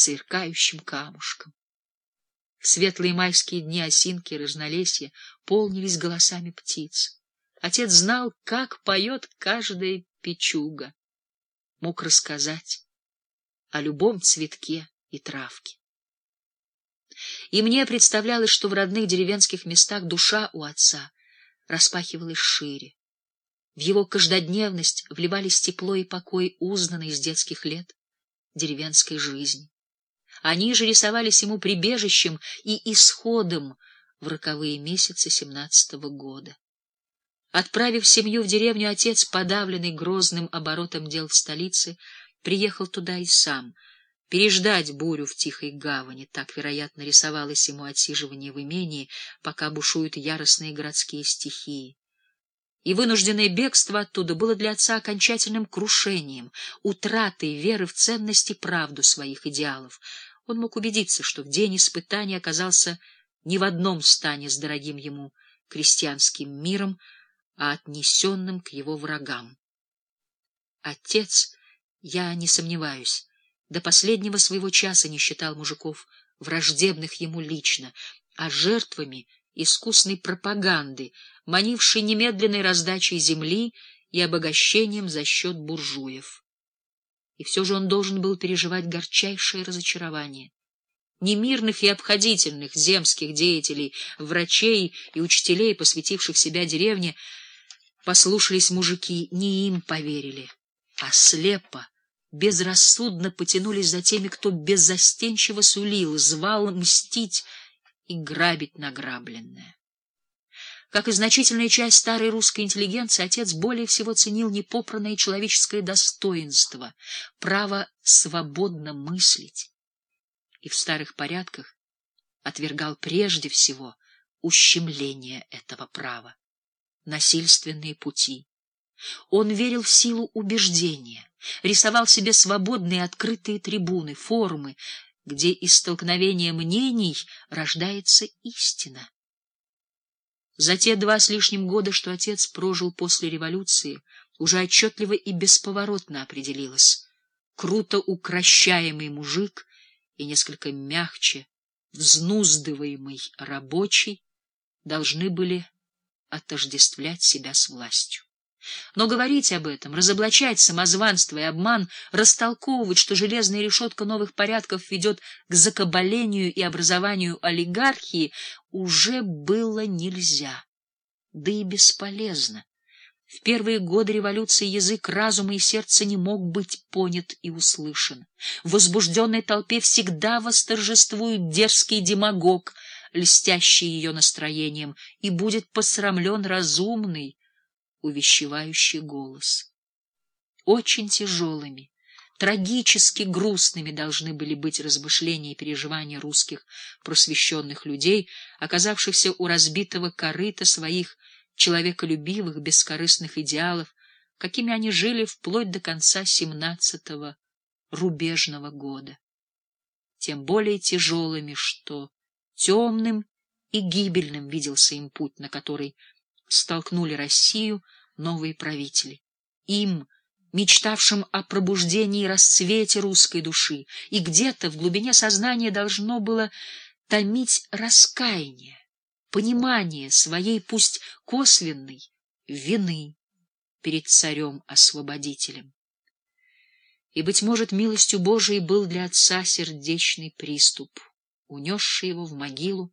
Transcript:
сверкающим камушком. В светлые майские дни осинки и разнолесья полнились голосами птиц. Отец знал, как поет каждая печуга. Мог рассказать о любом цветке и травке. И мне представлялось, что в родных деревенских местах душа у отца распахивалась шире. В его каждодневность вливались тепло и покой, узнанные с детских лет деревенской жизни. Они же рисовались ему прибежищем и исходом в роковые месяцы семнадцатого года. Отправив семью в деревню, отец, подавленный грозным оборотом дел в столице, приехал туда и сам. Переждать бурю в тихой гавани, так, вероятно, рисовалось ему отсиживание в имении, пока бушуют яростные городские стихии. И вынужденное бегство оттуда было для отца окончательным крушением, утратой веры в ценность и правду своих идеалов. Он мог убедиться, что в день испытания оказался не в одном стане с дорогим ему крестьянским миром, а отнесенным к его врагам. Отец, я не сомневаюсь, до последнего своего часа не считал мужиков враждебных ему лично, а жертвами — искусной пропаганды, манившей немедленной раздачей земли и обогащением за счет буржуев. И все же он должен был переживать горчайшее разочарование. Немирных и обходительных земских деятелей, врачей и учителей, посвятивших себя деревне, послушались мужики, не им поверили, а слепо, безрассудно потянулись за теми, кто беззастенчиво сулил, звал мстить и грабить награбленное. Как и значительная часть старой русской интеллигенции, отец более всего ценил непопранное человеческое достоинство, право свободно мыслить. И в старых порядках отвергал прежде всего ущемление этого права, насильственные пути. Он верил в силу убеждения, рисовал себе свободные открытые трибуны, форумы, где из столкновения мнений рождается истина. За те два с лишним года, что отец прожил после революции, уже отчетливо и бесповоротно определилось. Круто укращаемый мужик и несколько мягче взнуздываемый рабочий должны были отождествлять себя с властью. Но говорить об этом, разоблачать самозванство и обман, растолковывать, что железная решетка новых порядков ведет к закабалению и образованию олигархии, уже было нельзя, да и бесполезно. В первые годы революции язык разума и сердца не мог быть понят и услышан. В возбужденной толпе всегда восторжествует дерзкий демагог, льстящий ее настроением, и будет посрамлен разумный, увещевающий голос. Очень тяжелыми, трагически грустными должны были быть размышления и переживания русских просвещенных людей, оказавшихся у разбитого корыта своих человеколюбивых, бескорыстных идеалов, какими они жили вплоть до конца семнадцатого рубежного года. Тем более тяжелыми, что темным и гибельным виделся им путь, на который столкнули Россию новые правители. Им, мечтавшим о пробуждении и расцвете русской души, и где-то в глубине сознания должно было томить раскаяние, понимание своей, пусть косвенной, вины перед царем-освободителем. И, быть может, милостью Божией был для отца сердечный приступ, унесший его в могилу